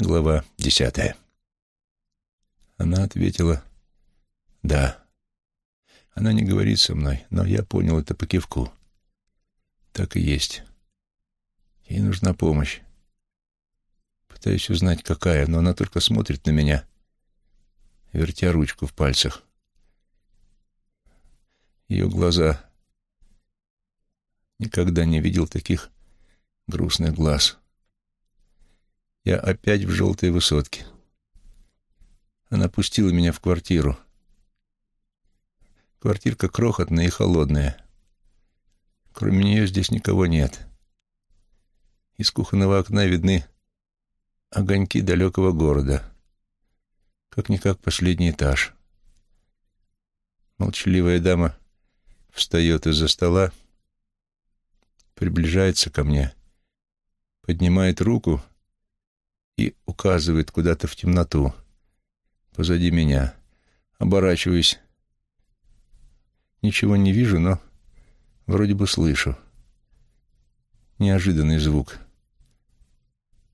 Глава десятая. Она ответила «Да». Она не говорит со мной, но я понял это по кивку. Так и есть. Ей нужна помощь. Пытаюсь узнать, какая, но она только смотрит на меня, вертя ручку в пальцах. Ее глаза... Никогда не видел таких грустных глаз. Я опять в желтой высотке. Она пустила меня в квартиру. Квартирка крохотная и холодная. Кроме нее здесь никого нет. Из кухонного окна видны огоньки далекого города. Как-никак последний этаж. Молчаливая дама встает из-за стола, приближается ко мне, поднимает руку и указывает куда-то в темноту позади меня. Оборачиваюсь. Ничего не вижу, но вроде бы слышу. Неожиданный звук.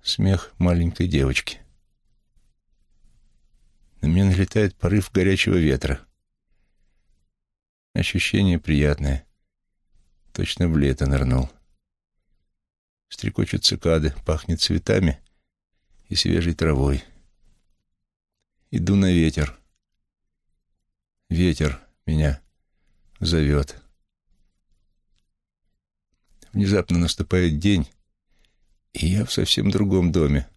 Смех маленькой девочки. На меня налетает порыв горячего ветра. Ощущение приятное. Точно в лето нырнул. Стрекочут цикады, пахнет цветами и свежей травой. Иду на ветер. Ветер меня зовет. Внезапно наступает день, и я в совсем другом доме,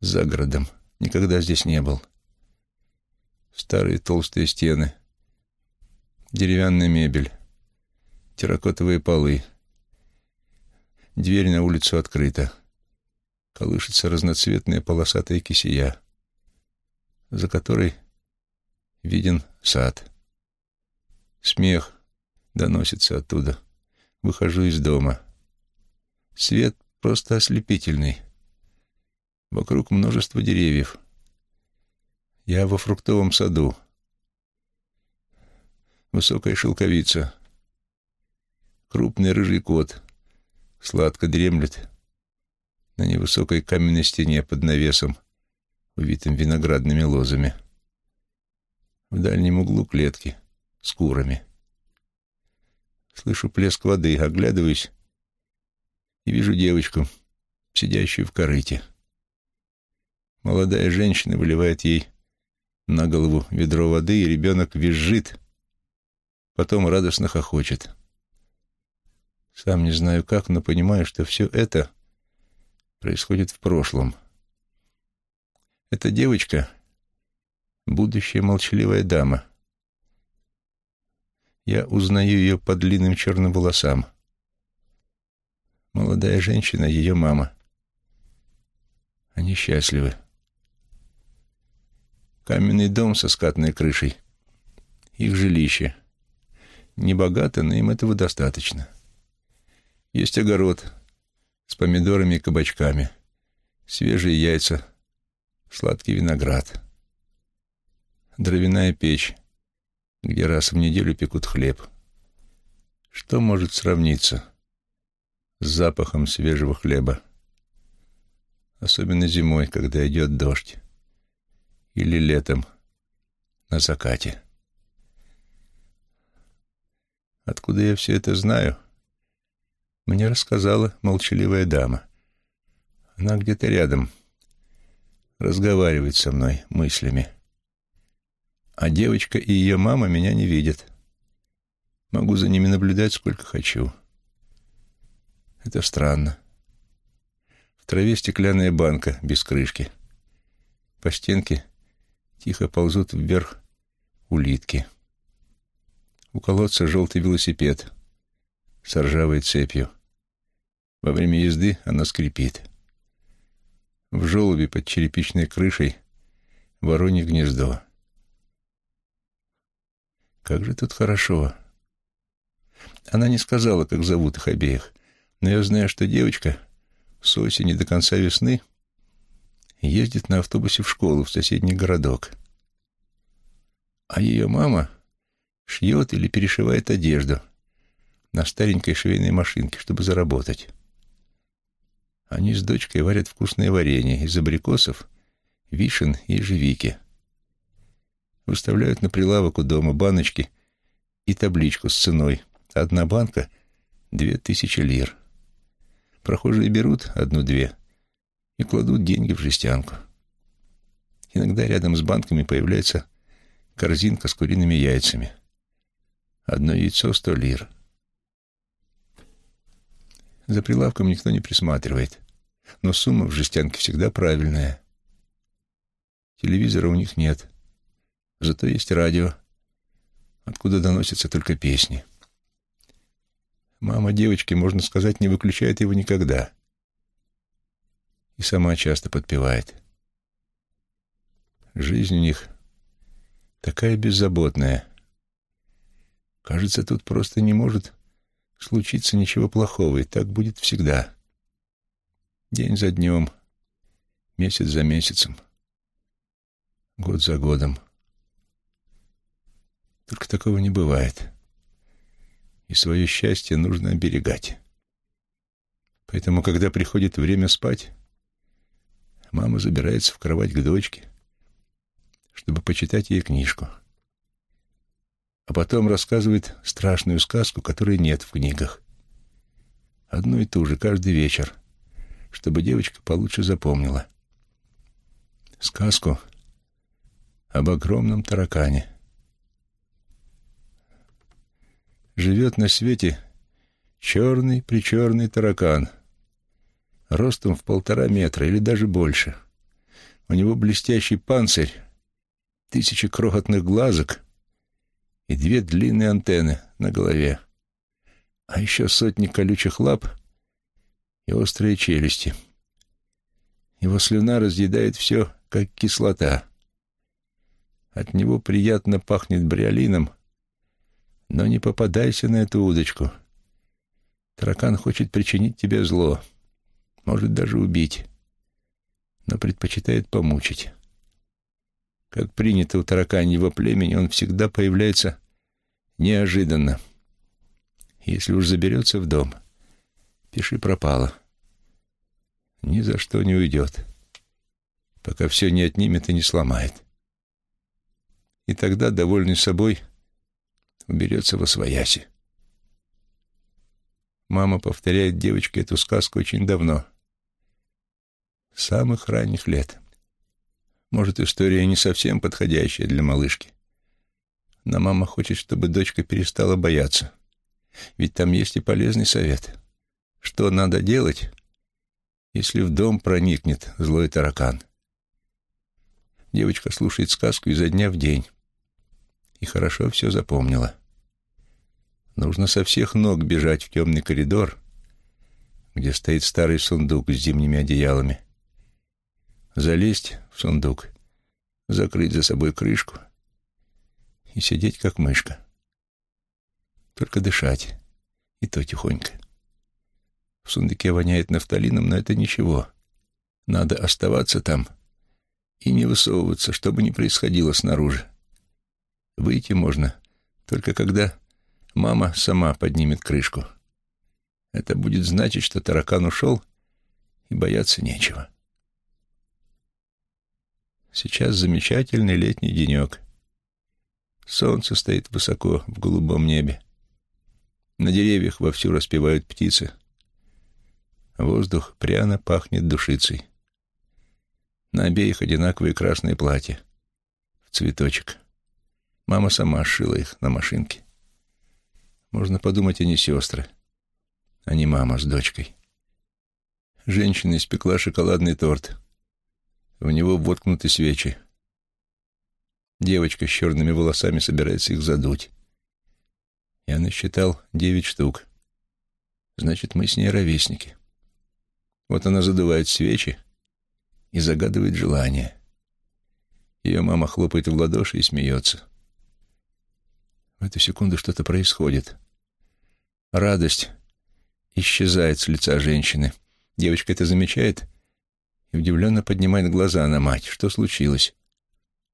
за городом. Никогда здесь не был. Старые толстые стены, деревянная мебель, терракотовые полы. Дверь на улицу открыта. Колышется разноцветная полосатая кисия, за которой виден сад. Смех доносится оттуда. Выхожу из дома. Свет просто ослепительный. Вокруг множество деревьев. Я во фруктовом саду. Высокая шелковица. Крупный рыжий кот сладко дремлет на невысокой каменной стене под навесом, увитым виноградными лозами. В дальнем углу клетки с курами. Слышу плеск воды, оглядываюсь и вижу девочку, сидящую в корыте. Молодая женщина выливает ей на голову ведро воды, и ребенок визжит, потом радостно хохочет. Сам не знаю как, но понимаю, что все это происходит в прошлом. Эта девочка — будущая молчаливая дама. Я узнаю ее по длинным черным волосам. Молодая женщина — ее мама. Они счастливы. Каменный дом со скатной крышей. Их жилище. Небогато, но им этого достаточно. — есть огород с помидорами и кабачками, свежие яйца, сладкий виноград, дровяная печь, где раз в неделю пекут хлеб. Что может сравниться с запахом свежего хлеба? Особенно зимой, когда идет дождь, или летом на закате. Откуда я все это знаю? — мне рассказала молчаливая дама. Она где-то рядом, разговаривает со мной мыслями. А девочка и ее мама меня не видят. Могу за ними наблюдать сколько хочу. Это странно. В траве стеклянная банка без крышки. По стенке тихо ползут вверх улитки. У колодца желтый велосипед с ржавой цепью. Во время езды она скрипит. В желобе под черепичной крышей воронье гнездо. Как же тут хорошо. Она не сказала, как зовут их обеих, но я знаю, что девочка с осени до конца весны ездит на автобусе в школу в соседний городок. А ее мама шьет или перешивает одежду на старенькой швейной машинке, чтобы заработать. Они с дочкой варят вкусное варенье из абрикосов, вишен и ежевики. Выставляют на прилавок у дома баночки и табличку с ценой. Одна банка — две тысячи лир. Прохожие берут одну-две и кладут деньги в жестянку. Иногда рядом с банками появляется корзинка с куриными яйцами. Одно яйцо — сто лир. За прилавком никто не присматривает, но сумма в жестянке всегда правильная. Телевизора у них нет, зато есть радио, откуда доносятся только песни. Мама девочки, можно сказать, не выключает его никогда. И сама часто подпевает. Жизнь у них такая беззаботная. Кажется, тут просто не может случиться ничего плохого, и так будет всегда. День за днем, месяц за месяцем, год за годом. Только такого не бывает. И свое счастье нужно оберегать. Поэтому, когда приходит время спать, мама забирается в кровать к дочке, чтобы почитать ей книжку. А потом рассказывает страшную сказку, которой нет в книгах. Одну и ту же каждый вечер, чтобы девочка получше запомнила. Сказку об огромном таракане. Живет на свете черный-причерный таракан, ростом в полтора метра или даже больше. У него блестящий панцирь, тысячи крохотных глазок и две длинные антенны на голове, а еще сотни колючих лап и острые челюсти. Его слюна разъедает все, как кислота. От него приятно пахнет бриолином, но не попадайся на эту удочку. Таракан хочет причинить тебе зло, может даже убить, но предпочитает помучить. Как принято у тараканьего племени, он всегда появляется неожиданно. Если уж заберется в дом, пиши пропало. Ни за что не уйдет, пока все не отнимет и не сломает. И тогда, довольный собой, уберется во свояси. Мама повторяет девочке эту сказку очень давно, с самых ранних лет. Может, история не совсем подходящая для малышки. Но мама хочет, чтобы дочка перестала бояться. Ведь там есть и полезный совет. Что надо делать, если в дом проникнет злой таракан? Девочка слушает сказку изо дня в день. И хорошо все запомнила. Нужно со всех ног бежать в темный коридор, где стоит старый сундук с зимними одеялами, залезть в сундук, закрыть за собой крышку и сидеть как мышка. Только дышать, и то тихонько. В сундуке воняет нафталином, но это ничего. Надо оставаться там и не высовываться, что бы ни происходило снаружи. Выйти можно только когда мама сама поднимет крышку. Это будет значить, что таракан ушел, и бояться нечего. Сейчас замечательный летний денек. Солнце стоит высоко в голубом небе. На деревьях вовсю распевают птицы. Воздух пряно пахнет душицей. На обеих одинаковые красные платья. В цветочек. Мама сама сшила их на машинке. Можно подумать, они сестры, а не мама с дочкой. Женщина испекла шоколадный торт — в него воткнуты свечи. Девочка с черными волосами собирается их задуть. Я насчитал девять штук. Значит, мы с ней ровесники. Вот она задувает свечи и загадывает желание. Ее мама хлопает в ладоши и смеется. В эту секунду что-то происходит. Радость исчезает с лица женщины. Девочка это замечает и удивленно поднимает глаза на мать. Что случилось?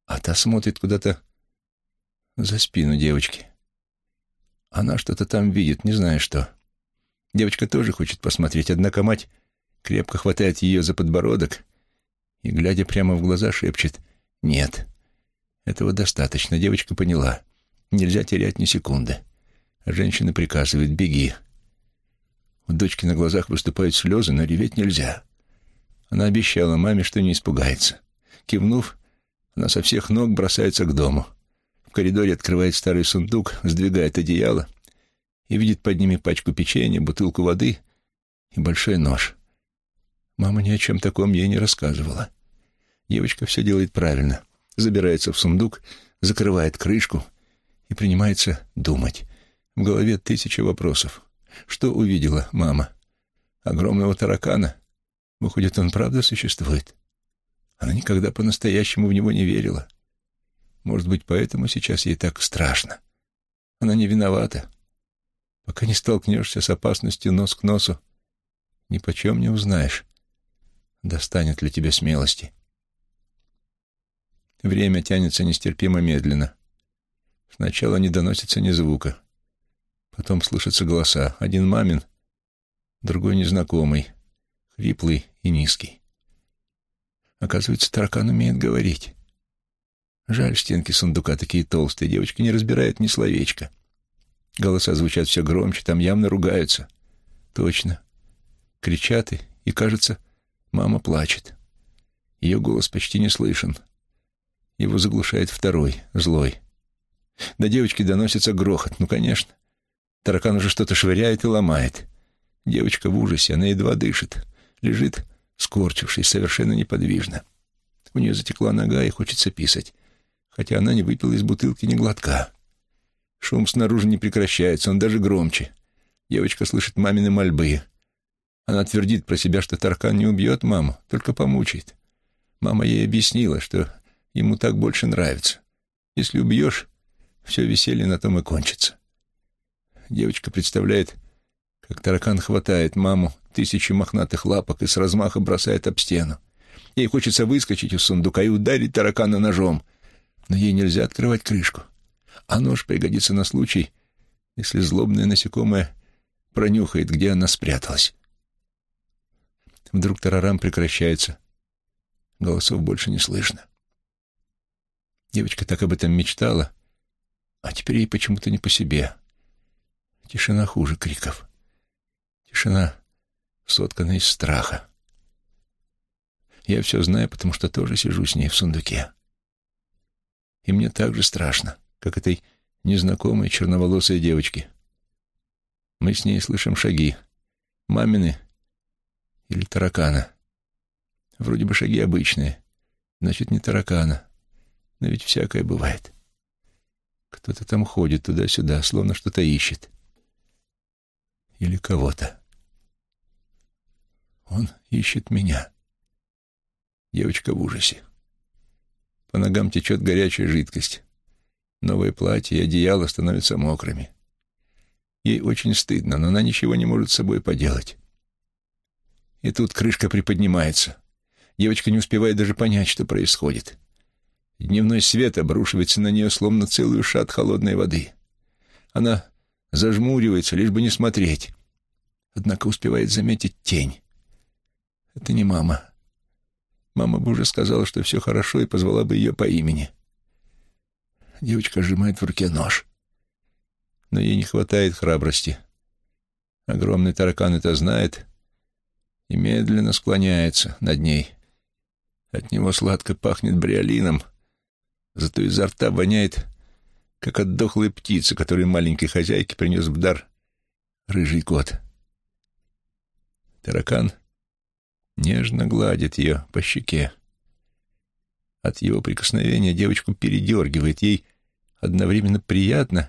А та смотрит куда-то за спину девочки. Она что-то там видит, не знаю что. Девочка тоже хочет посмотреть, однако мать крепко хватает ее за подбородок и, глядя прямо в глаза, шепчет «Нет». Этого достаточно, девочка поняла. Нельзя терять ни секунды. Женщина приказывает «Беги». У дочки на глазах выступают слезы, но реветь нельзя. Она обещала маме, что не испугается. Кивнув, она со всех ног бросается к дому. В коридоре открывает старый сундук, сдвигает одеяло и видит под ними пачку печенья, бутылку воды и большой нож. Мама ни о чем таком ей не рассказывала. Девочка все делает правильно. Забирается в сундук, закрывает крышку и принимается думать. В голове тысяча вопросов. Что увидела мама? Огромного таракана? Выходит, он правда существует? Она никогда по-настоящему в него не верила. Может быть, поэтому сейчас ей так страшно. Она не виновата. Пока не столкнешься с опасностью нос к носу, ни почем не узнаешь, достанет ли тебе смелости. Время тянется нестерпимо медленно. Сначала не доносится ни звука. Потом слышатся голоса. Один мамин, другой незнакомый, хриплый и низкий. Оказывается, таракан умеет говорить. Жаль, стенки сундука такие толстые, девочка не разбирает ни словечка. Голоса звучат все громче, там явно ругаются. Точно. Кричат и, и кажется, мама плачет. Ее голос почти не слышен. Его заглушает второй, злой. До девочки доносится грохот. Ну, конечно. Таракан уже что-то швыряет и ломает. Девочка в ужасе, она едва дышит. Лежит, скорчившись, совершенно неподвижно. У нее затекла нога и хочется писать, хотя она не выпила из бутылки ни глотка. Шум снаружи не прекращается, он даже громче. Девочка слышит мамины мольбы. Она твердит про себя, что таракан не убьет маму, только помучает. Мама ей объяснила, что ему так больше нравится. Если убьешь, все веселье на том и кончится. Девочка представляет, как таракан хватает маму тысячи мохнатых лапок и с размаха бросает об стену. Ей хочется выскочить из сундука и ударить таракана ножом, но ей нельзя открывать крышку. А нож пригодится на случай, если злобное насекомое пронюхает, где она спряталась. Вдруг тарарам прекращается. Голосов больше не слышно. Девочка так об этом мечтала, а теперь ей почему-то не по себе. Тишина хуже криков. Тишина, сотканная из страха. Я все знаю, потому что тоже сижу с ней в сундуке. И мне так же страшно, как этой незнакомой черноволосой девочке. Мы с ней слышим шаги. Мамины или таракана. Вроде бы шаги обычные. Значит, не таракана. Но ведь всякое бывает. Кто-то там ходит туда-сюда, словно что-то ищет. Или кого-то. Он ищет меня. Девочка в ужасе. По ногам течет горячая жидкость. Новое платье и одеяло становятся мокрыми. Ей очень стыдно, но она ничего не может с собой поделать. И тут крышка приподнимается. Девочка не успевает даже понять, что происходит. Дневной свет обрушивается на нее, словно целый шат холодной воды. Она зажмуривается, лишь бы не смотреть. Однако успевает заметить тень. Это не мама. Мама бы уже сказала, что все хорошо, и позвала бы ее по имени. Девочка сжимает в руке нож. Но ей не хватает храбрости. Огромный таракан это знает и медленно склоняется над ней. От него сладко пахнет бриолином — Зато изо рта воняет, как от дохлой птицы, которую маленькой хозяйке принес в дар рыжий кот. Таракан нежно гладит ее по щеке. От его прикосновения девочку передергивает, ей одновременно приятно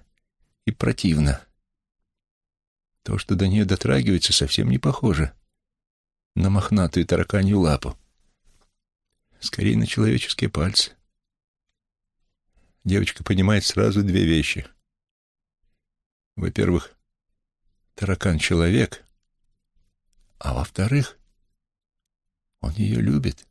и противно. То, что до нее дотрагивается, совсем не похоже на мохнатую тараканью лапу. Скорее, на человеческие пальцы девочка понимает сразу две вещи. Во-первых, таракан — человек, а во-вторых, он ее любит.